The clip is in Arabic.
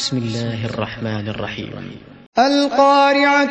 بسم الله الرحمن الرحيم. القارعة